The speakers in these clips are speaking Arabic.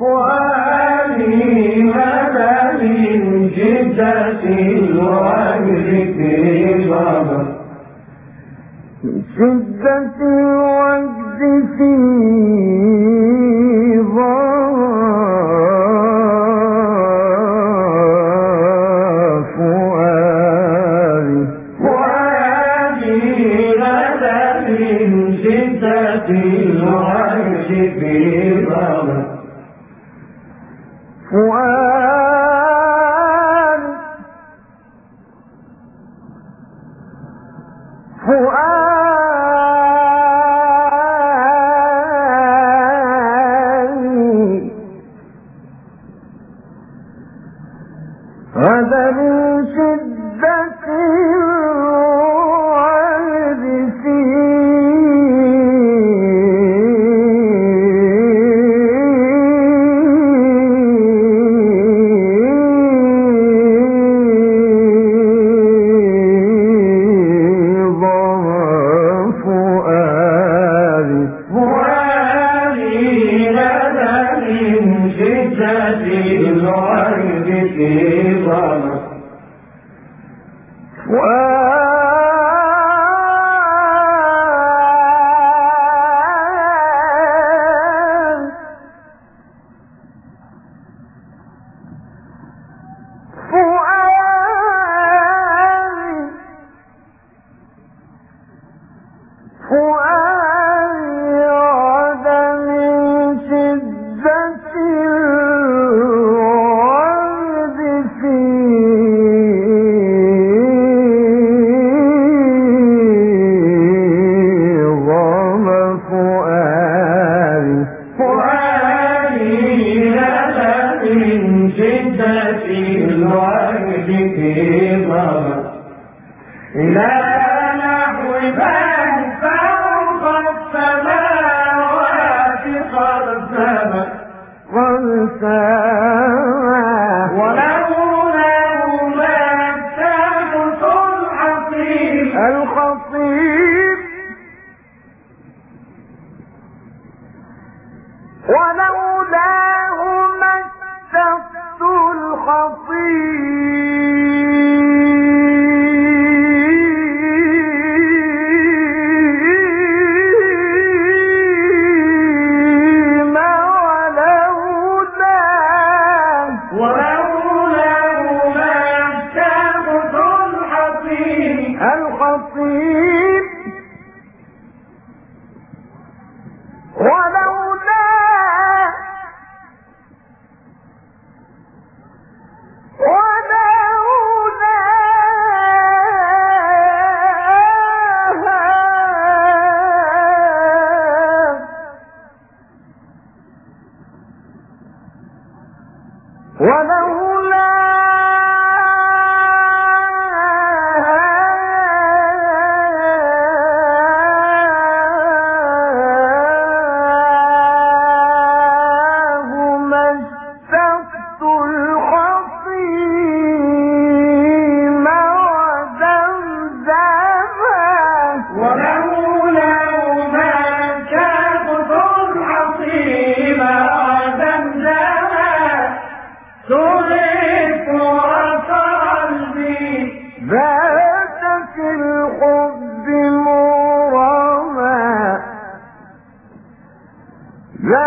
وآلي مدد جدة الوجد في ضبط جدة الوجد في ضبط الوعي في ضبط أكواب إلى نحو ولو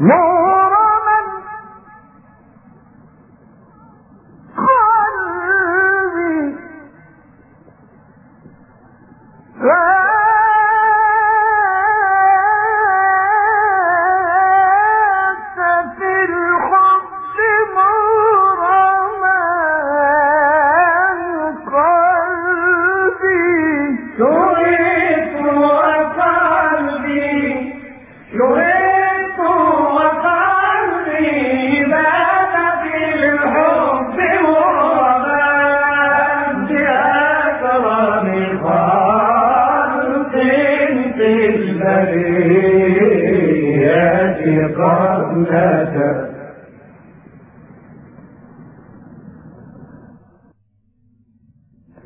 No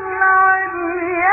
العلي